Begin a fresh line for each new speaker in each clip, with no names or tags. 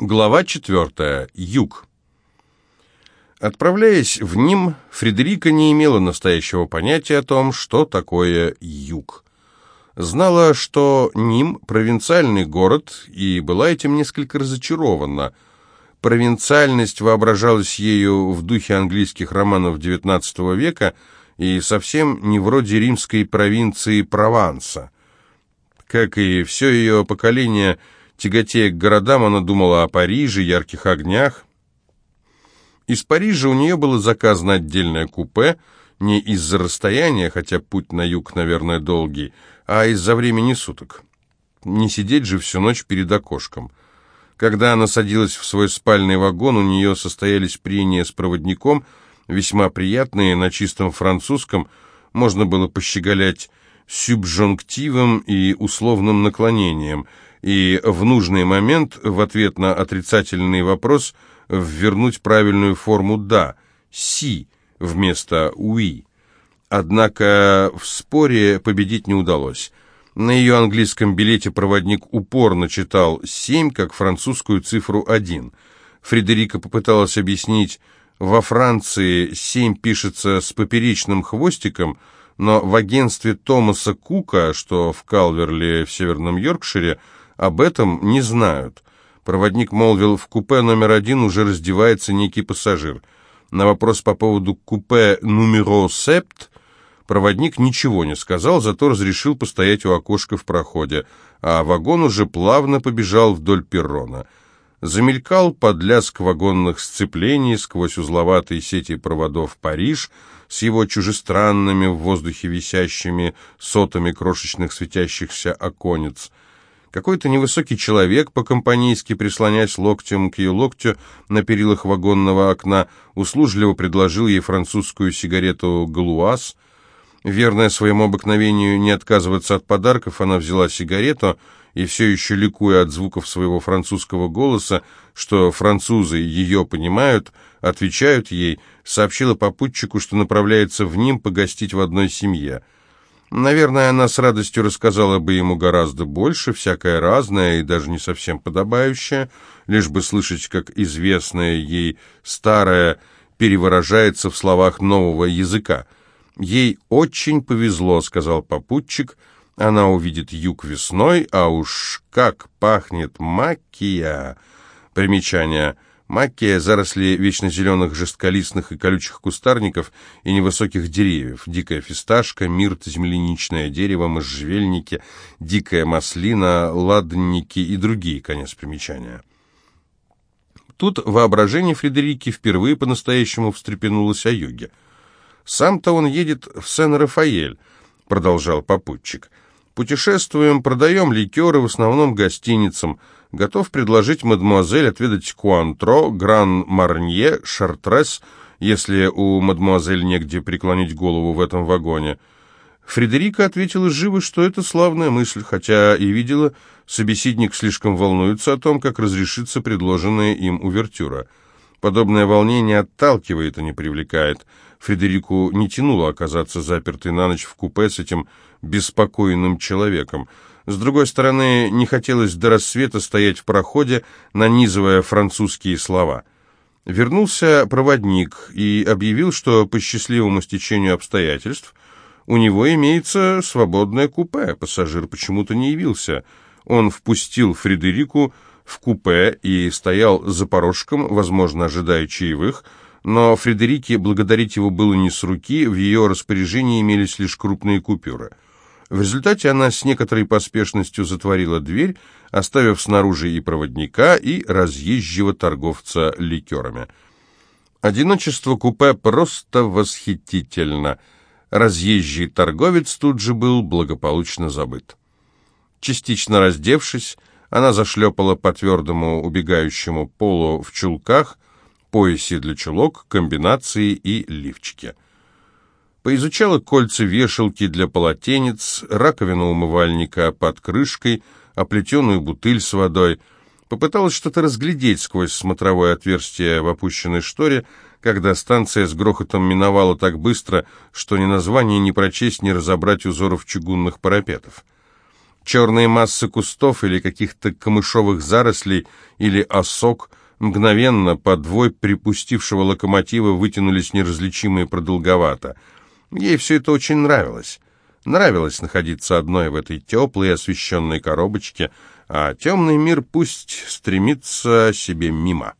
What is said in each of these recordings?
Глава 4. Юг. Отправляясь в Ним, Фредерика не имела настоящего понятия о том, что такое юг. Знала, что Ним – провинциальный город, и была этим несколько разочарована. Провинциальность воображалась ею в духе английских романов XIX века и совсем не вроде римской провинции Прованса. Как и все ее поколение – Тяготея к городам, она думала о Париже, ярких огнях. Из Парижа у нее было заказано отдельное купе, не из-за расстояния, хотя путь на юг, наверное, долгий, а из-за времени суток. Не сидеть же всю ночь перед окошком. Когда она садилась в свой спальный вагон, у нее состоялись прения с проводником, весьма приятные, на чистом французском, можно было пощеголять сюбжонктивом и условным наклонением – и в нужный момент в ответ на отрицательный вопрос ввернуть правильную форму «да», «си» вместо «уи». Однако в споре победить не удалось. На ее английском билете проводник упорно читал «семь» как французскую цифру «один». Фредерика попыталась объяснить, во Франции «семь» пишется с поперечным хвостиком, но в агентстве Томаса Кука, что в Калверли в Северном Йоркшире, об этом не знают. Проводник молвил, в купе номер один уже раздевается некий пассажир. На вопрос по поводу купе «Нумеро септ» проводник ничего не сказал, зато разрешил постоять у окошка в проходе, а вагон уже плавно побежал вдоль перрона. Замелькал под лязг вагонных сцеплений сквозь узловатые сети проводов Париж с его чужестранными в воздухе висящими сотами крошечных светящихся оконец — какой-то невысокий человек, по-компанейски прислонясь локтем к ее локтю на перилах вагонного окна, услужливо предложил ей французскую сигарету «Галуаз». Верная своему обыкновению не отказываться от подарков, она взяла сигарету и, все еще ликуя от звуков своего французского голоса, что французы ее понимают, отвечают ей, сообщила попутчику, что направляется в Ним погостить в одной семье – Наверное, она с радостью рассказала бы ему гораздо больше, всякое разное и даже не совсем подобающее, лишь бы слышать, как известное ей старое перевыражается в словах нового языка. «Ей очень повезло», — сказал попутчик, — «она увидит юг весной, а уж как пахнет макия!» Примечание — Макия, заросли вечно зеленых жестколистных и колючих кустарников и невысоких деревьев, дикая фисташка, мирт, земляничное дерево, можжевельники, дикая маслина, ладники и другие, конец примечания. Тут воображение Фредерики впервые по-настоящему встрепенулось о юге. «Сам-то он едет в Сен-Рафаэль», — продолжал попутчик. «Путешествуем, продаем ликеры, в основном гостиницам» готов предложить мадемуазель отведать Куантро, Гран-Марнье, Шартрес, если у мадемуазель негде преклонить голову в этом вагоне. Фредерика ответила живо, что это славная мысль, хотя и видела, собеседник слишком волнуется о том, как разрешится предложенная им увертюра. Подобное волнение отталкивает, а не привлекает. Фредерику не тянуло оказаться запертой на ночь в купе с этим беспокойным человеком. С другой стороны, не хотелось до рассвета стоять в проходе, нанизывая французские слова. Вернулся проводник и объявил, что по счастливому стечению обстоятельств у него имеется свободное купе. Пассажир почему-то не явился. Он впустил Фредерику в купе и стоял за порожком, возможно, ожидая чаевых, но Фредерике благодарить его было не с руки, в ее распоряжении имелись лишь крупные купюры – в результате она с некоторой поспешностью затворила дверь, оставив снаружи и проводника, и разъезжего торговца ликерами. Одиночество купе просто восхитительно. Разъезжий торговец тут же был благополучно забыт. Частично раздевшись, она зашлепала по твердому убегающему полу в чулках, поясе для чулок, комбинации и лифчике. Поизучала кольца вешалки для полотенец, раковину умывальника под крышкой, оплетенную бутыль с водой. Попыталась что-то разглядеть сквозь смотровое отверстие в опущенной шторе, когда станция с грохотом миновала так быстро, что ни название, ни прочесть, ни разобрать узоров чугунных парапетов. Черные массы кустов или каких-то камышовых зарослей или осок мгновенно под двой припустившего локомотива вытянулись неразличимые продолговато. Ей все это очень нравилось. Нравилось находиться одной в этой теплой освещенной коробочке, а темный мир пусть стремится себе мимо.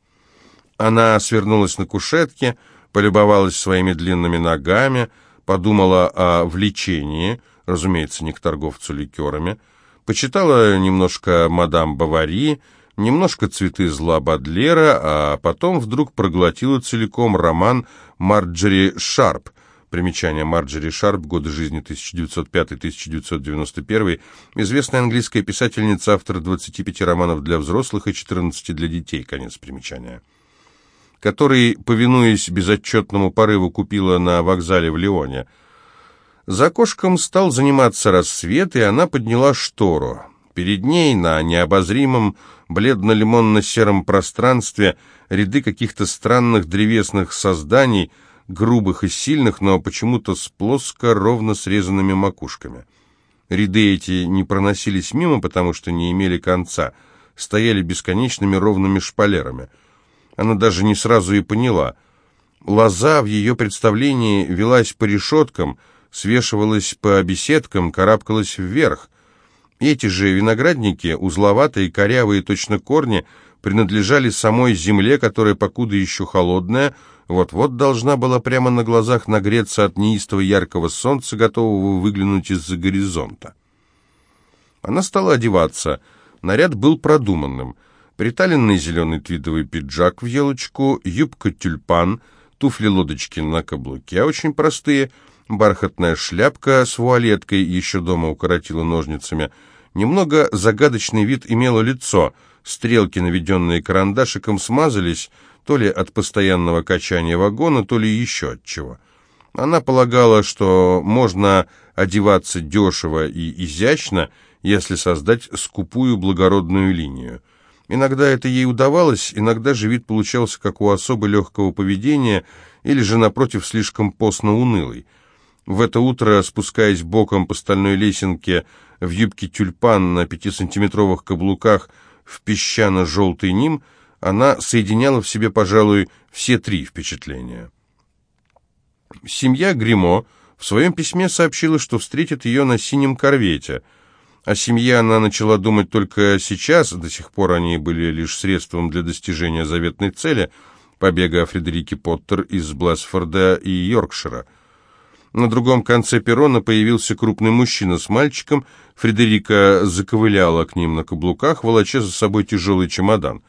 Она свернулась на кушетке, полюбовалась своими длинными ногами, подумала о влечении, разумеется, не к торговцу ликерами, почитала немножко мадам Бавари, немножко цветы зла Бадлера, а потом вдруг проглотила целиком роман Марджери Шарп, Примечание Марджери Шарп, годы жизни 1905-1991, известная английская писательница, автор 25 романов для взрослых и 14 для детей, конец примечания который, повинуясь безотчетному порыву, купила на вокзале в Лионе. За окошком стал заниматься рассвет, и она подняла штору. Перед ней на необозримом бледно-лимонно-сером пространстве ряды каких-то странных древесных созданий, грубых и сильных, но почему-то с плоско ровно срезанными макушками. Ряды эти не проносились мимо, потому что не имели конца, стояли бесконечными ровными шпалерами — она даже не сразу и поняла. Лоза в ее представлении велась по решеткам, свешивалась по беседкам, карабкалась вверх. Эти же виноградники, узловатые, корявые, точно корни, принадлежали самой земле, которая, покуда еще холодная, вот-вот должна была прямо на глазах нагреться от неистого яркого солнца, готового выглянуть из-за горизонта. Она стала одеваться. Наряд был продуманным — приталенный зеленый твидовый пиджак в елочку, юбка-тюльпан, туфли-лодочки на каблуке, очень простые, бархатная шляпка с вуалеткой, еще дома укоротила ножницами. Немного загадочный вид имело лицо, стрелки, наведенные карандашиком, смазались, то ли от постоянного качания вагона, то ли еще от чего. Она полагала, что можно одеваться дешево и изящно, если создать скупую благородную линию. Иногда это ей удавалось, иногда же вид получался как у особо легкого поведения, или же, напротив, слишком постно-унылый. В это утро, спускаясь боком по стальной лесенке в юбке тюльпан на пятисантиметровых каблуках в песчано-желтый ним, она соединяла в себе, пожалуй, все три впечатления. Семья Гримо в своем письме сообщила, что встретит ее на синем корвете – о семье она начала думать только сейчас, до сих пор они были лишь средством для достижения заветной цели – побега Фредерики Поттер из Бласфорда и Йоркшира. На другом конце перрона появился крупный мужчина с мальчиком, Фредерика заковыляла к ним на каблуках, волоча за собой тяжелый чемодан.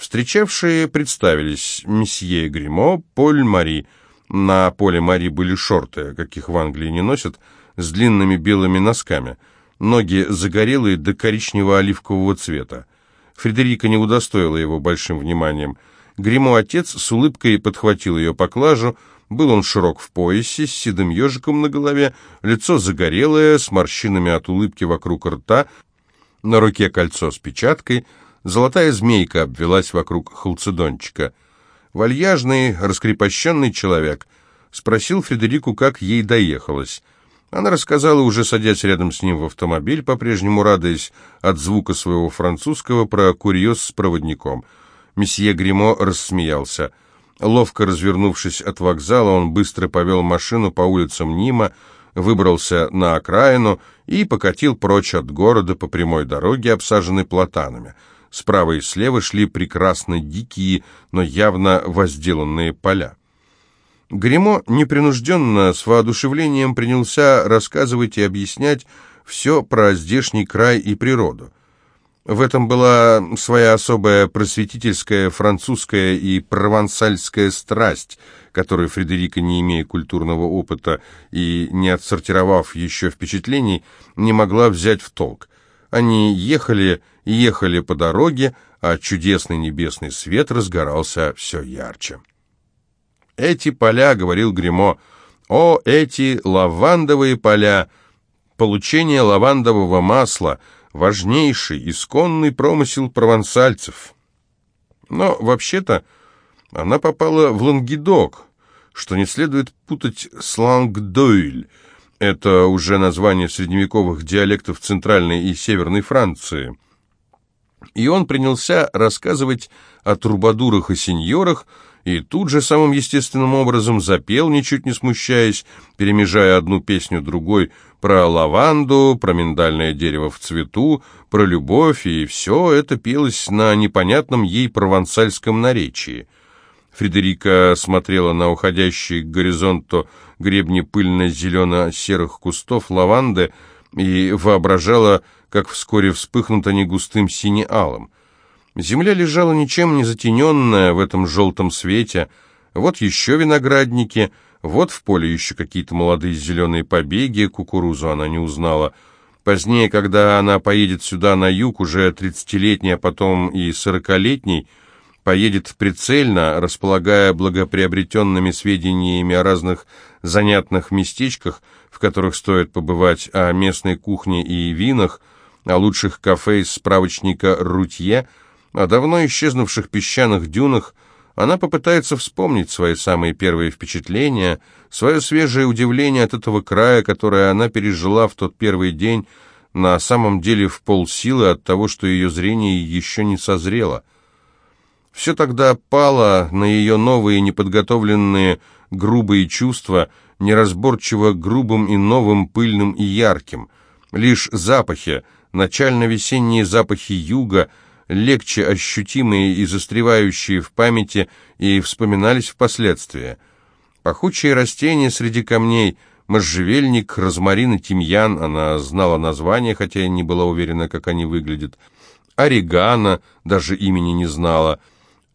Встречавшие представились месье Гримо, Поль Мари. На Поле Мари были шорты, каких в Англии не носят, с длинными белыми носками – ноги загорелые до коричнево-оливкового цвета. Фредерика не удостоила его большим вниманием. Гримо отец с улыбкой подхватил ее поклажу, был он широк в поясе, с седым ежиком на голове, лицо загорелое, с морщинами от улыбки вокруг рта, на руке кольцо с печаткой, золотая змейка обвелась вокруг халцедончика. Вальяжный, раскрепощенный человек спросил Фредерику, как ей доехалось. Она рассказала, уже садясь рядом с ним в автомобиль, по-прежнему радуясь от звука своего французского, про курьез с проводником. Месье Гримо рассмеялся. Ловко развернувшись от вокзала, он быстро повел машину по улицам Нима, выбрался на окраину и покатил прочь от города по прямой дороге, обсаженной платанами. Справа и слева шли прекрасно дикие, но явно возделанные поля. Гремо непринужденно, с воодушевлением принялся рассказывать и объяснять все про здешний край и природу. В этом была своя особая просветительская, французская и провансальская страсть, которую Фредерика, не имея культурного опыта и не отсортировав еще впечатлений, не могла взять в толк. Они ехали ехали по дороге, а чудесный небесный свет разгорался все ярче. «Эти поля», — говорил Гремо, — «о, эти лавандовые поля! Получение лавандового масла — важнейший, исконный промысел провансальцев». Но, вообще-то, она попала в Лангедок, что не следует путать с Лангдойль. Это уже название средневековых диалектов Центральной и Северной Франции. И он принялся рассказывать о трубадурах и сеньорах, и тут же самым естественным образом запел, ничуть не смущаясь, перемежая одну песню другой, про лаванду, про миндальное дерево в цвету, про любовь, и все это пелось на непонятном ей провансальском наречии. Фредерика смотрела на уходящие к горизонту гребни пыльно-зелено-серых кустов лаванды и воображала, как вскоре вспыхнут они густым сине-алым. Земля лежала ничем не затененная в этом желтом свете, вот еще виноградники, вот в поле еще какие-то молодые зеленые побеги, кукурузу она не узнала. Позднее, когда она поедет сюда на юг, уже тридцатилетний, а потом и сорокалетний, поедет прицельно, располагая благоприобретенными сведениями о разных занятных местечках, в которых стоит побывать, о местной кухне и винах, о лучших кафе из справочника «Рутье», о давно исчезнувших песчаных дюнах, она попытается вспомнить свои самые первые впечатления, свое свежее удивление от этого края, которое она пережила в тот первый день, на самом деле в полсилы от того, что ее зрение еще не созрело. Все тогда пало на ее новые неподготовленные грубые чувства, неразборчиво грубым и новым, пыльным и ярким. Лишь запахи, начально-весенние запахи юга, легче ощутимые и застревающие в памяти, и вспоминались впоследствии. Пахучие растения среди камней, можжевельник, розмарин и тимьян, она знала названия, хотя не была уверена, как они выглядят. Орегано, даже имени не знала.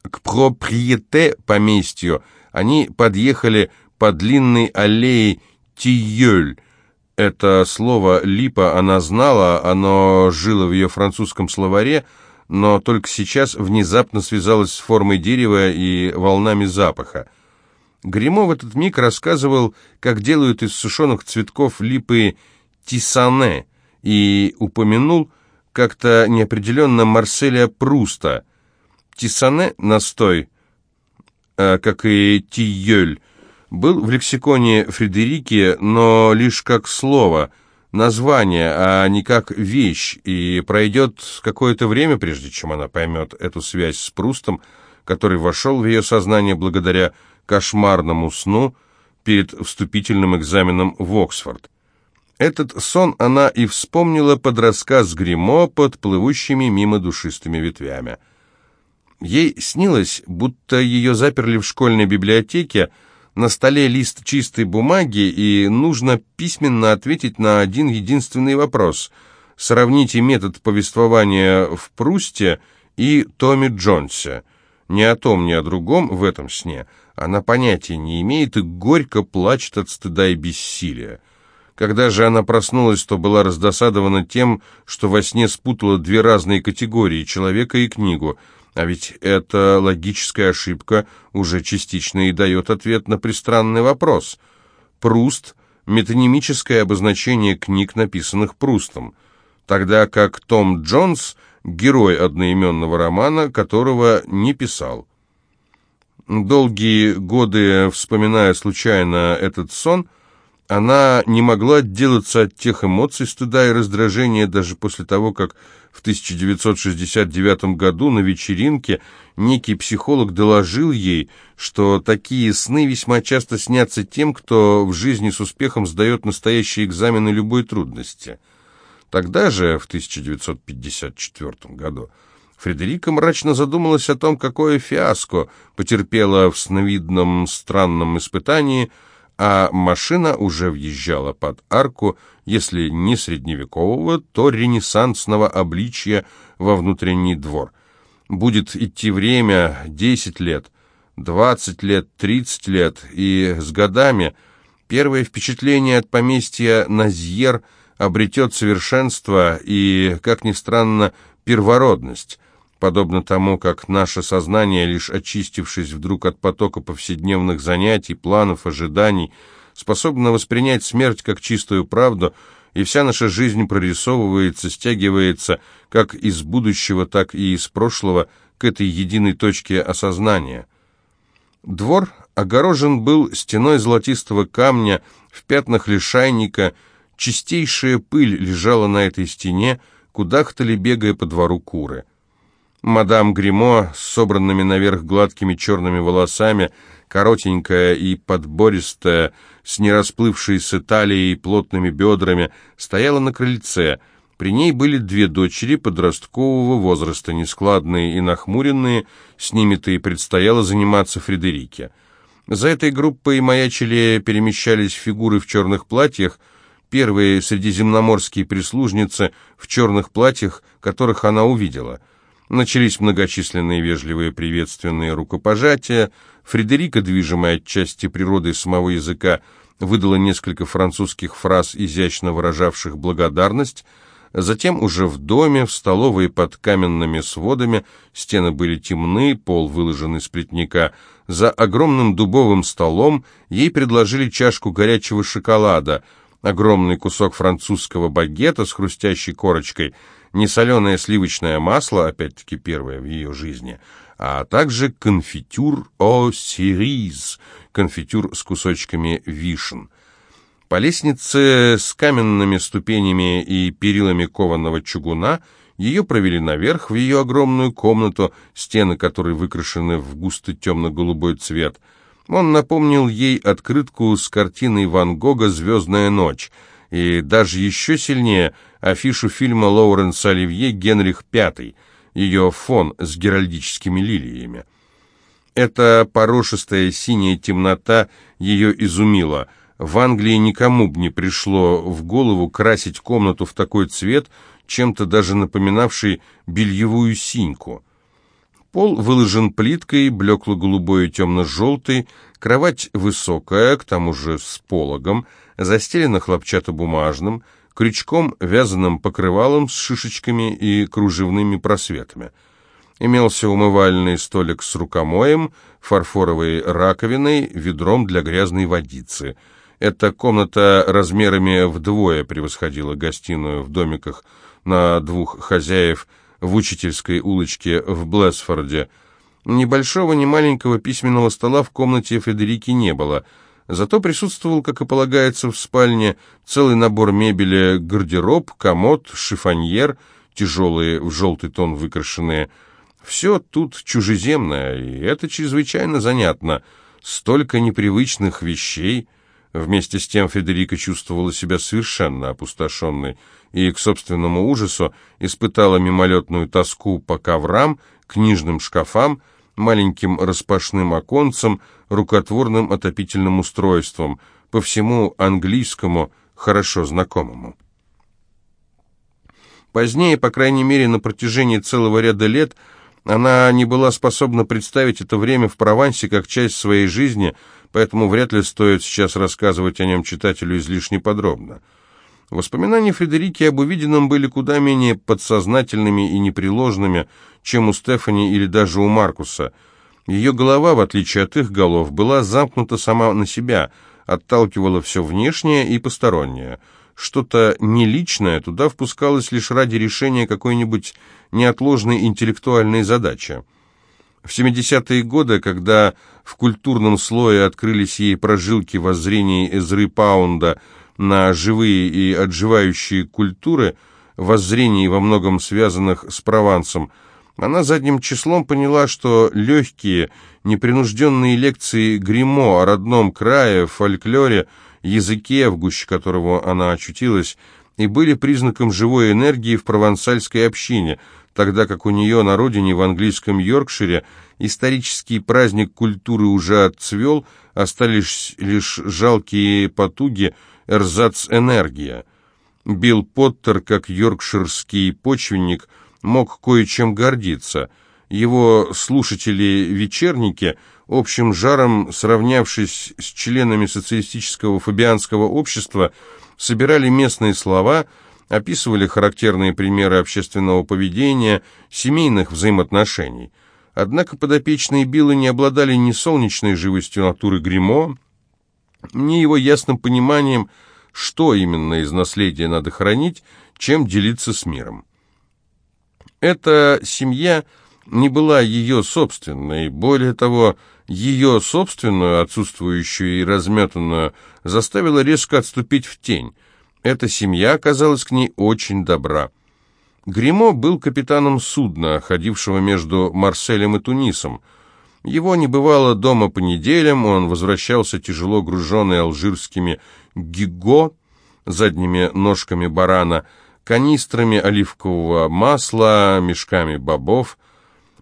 К проприете поместью они подъехали по длинной аллее Тиёль. Это слово «липа» она знала, оно жило в ее французском словаре, но только сейчас внезапно связалась с формой дерева и волнами запаха. Гримо в этот миг рассказывал, как делают из сушеных цветков липы тисане, и упомянул как-то неопределенно Марселя Пруста. Тисане, настой, а, как и тиёль, был в лексиконе Фредерики, но лишь как слово – название, а не как вещь, и пройдет какое-то время, прежде чем она поймет эту связь с Прустом, который вошел в ее сознание благодаря кошмарному сну перед вступительным экзаменом в Оксфорд. Этот сон она и вспомнила под рассказ Гримо под плывущими мимо душистыми ветвями. Ей снилось, будто ее заперли в школьной библиотеке, на столе лист чистой бумаги, и нужно письменно ответить на один единственный вопрос. Сравните метод повествования в Прусте и Томми Джонсе. Ни о том, ни о другом в этом сне она понятия не имеет и горько плачет от стыда и бессилия. Когда же она проснулась, то была раздосадована тем, что во сне спутала две разные категории – человека и книгу – а ведь эта логическая ошибка уже частично и дает ответ на пристранный вопрос. Пруст – метонимическое обозначение книг, написанных Прустом, тогда как Том Джонс – герой одноименного романа, которого не писал. Долгие годы, вспоминая случайно этот сон, она не могла отделаться от тех эмоций стыда и раздражения даже после того, как в 1969 году на вечеринке некий психолог доложил ей, что такие сны весьма часто снятся тем, кто в жизни с успехом сдает настоящие экзамены любой трудности. Тогда же, в 1954 году, Фредерика мрачно задумалась о том, какое фиаско потерпела в сновидном странном испытании – а машина уже въезжала под арку, если не средневекового, то ренессансного обличья во внутренний двор. Будет идти время 10 лет, 20 лет, 30 лет, и с годами первое впечатление от поместья Назьер обретет совершенство и, как ни странно, первородность подобно тому, как наше сознание, лишь очистившись вдруг от потока повседневных занятий, планов, ожиданий, способно воспринять смерть как чистую правду, и вся наша жизнь прорисовывается, стягивается как из будущего, так и из прошлого к этой единой точке осознания. Двор огорожен был стеной золотистого камня, в пятнах лишайника, чистейшая пыль лежала на этой стене, кудахтали, бегая по двору куры. Мадам Гримо с собранными наверх гладкими черными волосами, коротенькая и подбористая, с нерасплывшейся талией и плотными бедрами, стояла на крыльце. При ней были две дочери подросткового возраста, нескладные и нахмуренные, с ними-то и предстояло заниматься Фредерике. За этой группой маячили, перемещались фигуры в черных платьях, первые средиземноморские прислужницы в черных платьях, которых она увидела. Начались многочисленные вежливые приветственные рукопожатия. Фредерика, движимая отчасти природой самого языка, выдала несколько французских фраз, изящно выражавших благодарность. Затем уже в доме, в столовой под каменными сводами, стены были темны, пол выложен из плетника. За огромным дубовым столом ей предложили чашку горячего шоколада — огромный кусок французского багета с хрустящей корочкой, несоленое сливочное масло, опять-таки первое в ее жизни, а также конфитюр о сириз, конфитюр с кусочками вишен. По лестнице с каменными ступенями и перилами кованого чугуна ее провели наверх в ее огромную комнату, стены которой выкрашены в густо темно-голубой цвет – он напомнил ей открытку с картиной Ван Гога «Звездная ночь» и даже еще сильнее афишу фильма Лоуренса Оливье «Генрих V», ее фон с геральдическими лилиями. Эта порошистая синяя темнота ее изумила. В Англии никому бы не пришло в голову красить комнату в такой цвет, чем-то даже напоминавший бельевую синьку. Пол выложен плиткой, блекло-голубой и темно-желтый, кровать высокая, к тому же с пологом, застелена хлопчатобумажным, крючком вязаным покрывалом с шишечками и кружевными просветами. Имелся умывальный столик с рукомоем, фарфоровой раковиной, ведром для грязной водицы. Эта комната размерами вдвое превосходила гостиную в домиках на двух хозяев – в учительской улочке в Блэсфорде. Ни большого, ни маленького письменного стола в комнате Федерики не было. Зато присутствовал, как и полагается в спальне, целый набор мебели, гардероб, комод, шифоньер, тяжелые в желтый тон выкрашенные. Все тут чужеземное, и это чрезвычайно занятно. Столько непривычных вещей. Вместе с тем Федерика чувствовала себя совершенно опустошенной и к собственному ужасу испытала мимолетную тоску по коврам, книжным шкафам, маленьким распашным оконцам, рукотворным отопительным устройством, по всему английскому, хорошо знакомому. Позднее, по крайней мере на протяжении целого ряда лет, она не была способна представить это время в Провансе как часть своей жизни, поэтому вряд ли стоит сейчас рассказывать о нем читателю излишне подробно. Воспоминания Фредерики об увиденном были куда менее подсознательными и непреложными, чем у Стефани или даже у Маркуса. Ее голова, в отличие от их голов, была замкнута сама на себя, отталкивала все внешнее и постороннее. Что-то неличное туда впускалось лишь ради решения какой-нибудь неотложной интеллектуальной задачи. В 70-е годы, когда в культурном слое открылись ей прожилки воззрений Эзры Паунда – на живые и отживающие культуры, воззрений во многом связанных с Провансом, она задним числом поняла, что легкие, непринужденные лекции Гримо о родном крае, фольклоре, языке, в гуще которого она очутилась, и были признаком живой энергии в провансальской общине, тогда как у нее на родине, в английском Йоркшире, исторический праздник культуры уже отцвел, остались лишь жалкие потуги – эрзац-энергия. Билл Поттер, как йоркширский почвенник, мог кое-чем гордиться. Его слушатели-вечерники, общим жаром сравнявшись с членами социалистического фабианского общества, собирали местные слова, описывали характерные примеры общественного поведения, семейных взаимоотношений. Однако подопечные Билла не обладали ни солнечной живостью натуры Гримо, ни его ясным пониманием, что именно из наследия надо хранить, чем делиться с миром. Эта семья не была ее собственной. Более того, ее собственную, отсутствующую и разметанную, заставила резко отступить в тень. Эта семья оказалась к ней очень добра. Гримо был капитаном судна, ходившего между Марселем и Тунисом. Его не бывало дома по неделям, он возвращался тяжело груженный алжирскими гиго, задними ножками барана, канистрами оливкового масла, мешками бобов.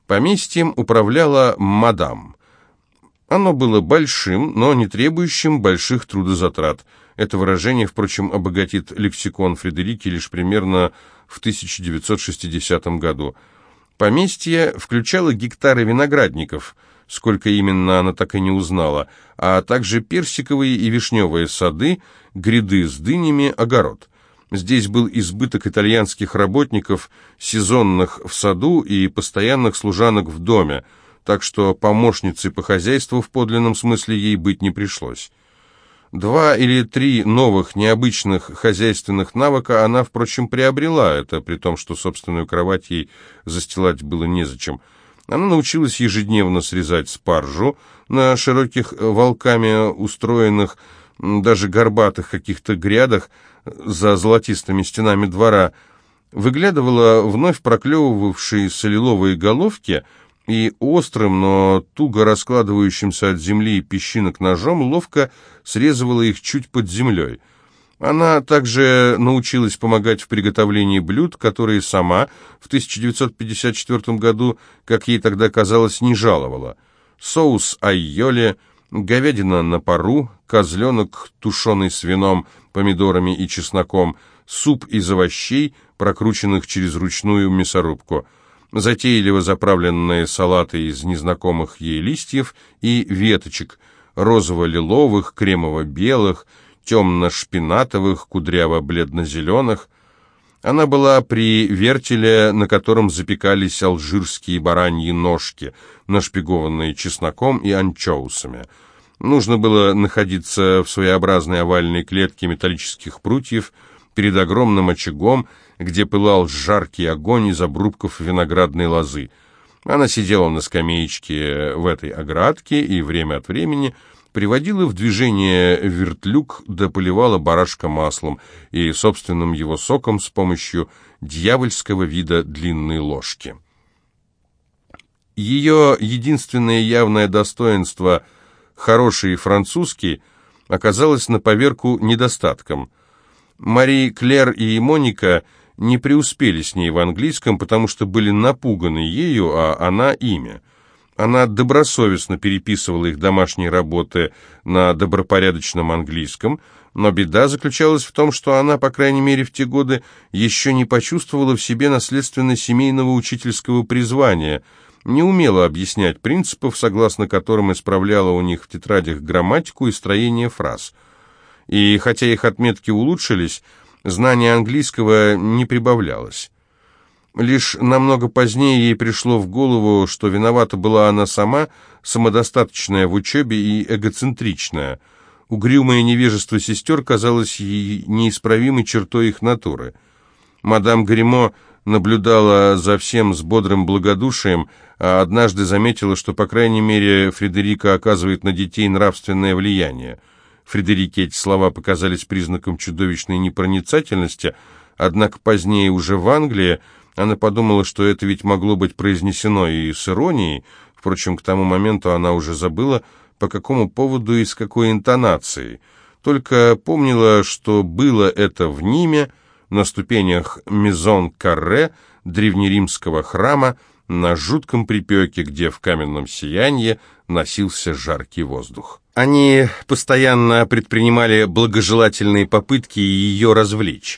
Поместьем управляла мадам. Оно было большим, но не требующим больших трудозатрат. Это выражение, впрочем, обогатит лексикон Фредерики лишь примерно в 1960 году. Поместье включало гектары виноградников, сколько именно она так и не узнала, а также персиковые и вишневые сады, гряды с дынями, огород. Здесь был избыток итальянских работников, сезонных в саду и постоянных служанок в доме, так что помощницей по хозяйству в подлинном смысле ей быть не пришлось. Два или три новых необычных хозяйственных навыка она, впрочем, приобрела, это при том, что собственную кровать ей застилать было незачем. Она научилась ежедневно срезать спаржу на широких волками устроенных, даже горбатых каких-то грядах за золотистыми стенами двора, выглядывала вновь проклевывавшие лиловые головки — и острым, но туго раскладывающимся от земли песчинок ножом ловко срезывала их чуть под землей. Она также научилась помогать в приготовлении блюд, которые сама в 1954 году, как ей тогда казалось, не жаловала. Соус айоли, говядина на пару, козленок, тушеный с вином, помидорами и чесноком, суп из овощей, прокрученных через ручную мясорубку – затейливо заправленные салаты из незнакомых ей листьев и веточек, розово-лиловых, кремово-белых, темно-шпинатовых, кудряво-бледно-зеленых. Она была при вертеле, на котором запекались алжирские бараньи ножки, нашпигованные чесноком и анчоусами. Нужно было находиться в своеобразной овальной клетке металлических прутьев перед огромным очагом, где пылал жаркий огонь из обрубков виноградной лозы. Она сидела на скамеечке в этой оградке и время от времени приводила в движение вертлюг да поливала барашка маслом и собственным его соком с помощью дьявольского вида длинной ложки. Ее единственное явное достоинство, хороший французский, оказалось на поверку недостатком. Мари Клер и Моника – не преуспели с ней в английском, потому что были напуганы ею, а она ими. Она добросовестно переписывала их домашние работы на добропорядочном английском, но беда заключалась в том, что она, по крайней мере в те годы, еще не почувствовала в себе наследственно-семейного учительского призвания, не умела объяснять принципов, согласно которым исправляла у них в тетрадях грамматику и строение фраз. И хотя их отметки улучшились, знание английского не прибавлялось. Лишь намного позднее ей пришло в голову, что виновата была она сама, самодостаточная в учебе и эгоцентричная. Угрюмое невежество сестер казалось ей неисправимой чертой их натуры. Мадам Гримо наблюдала за всем с бодрым благодушием, а однажды заметила, что, по крайней мере, Фредерика оказывает на детей нравственное влияние – Фредерике эти слова показались признаком чудовищной непроницательности, однако позднее уже в Англии она подумала, что это ведь могло быть произнесено и с иронией, впрочем, к тому моменту она уже забыла, по какому поводу и с какой интонацией, только помнила, что было это в Ниме, на ступенях Мезон-Карре, древнеримского храма, на жутком припеке, где в каменном сиянии носился жаркий воздух. Они постоянно предпринимали благожелательные попытки ее развлечь.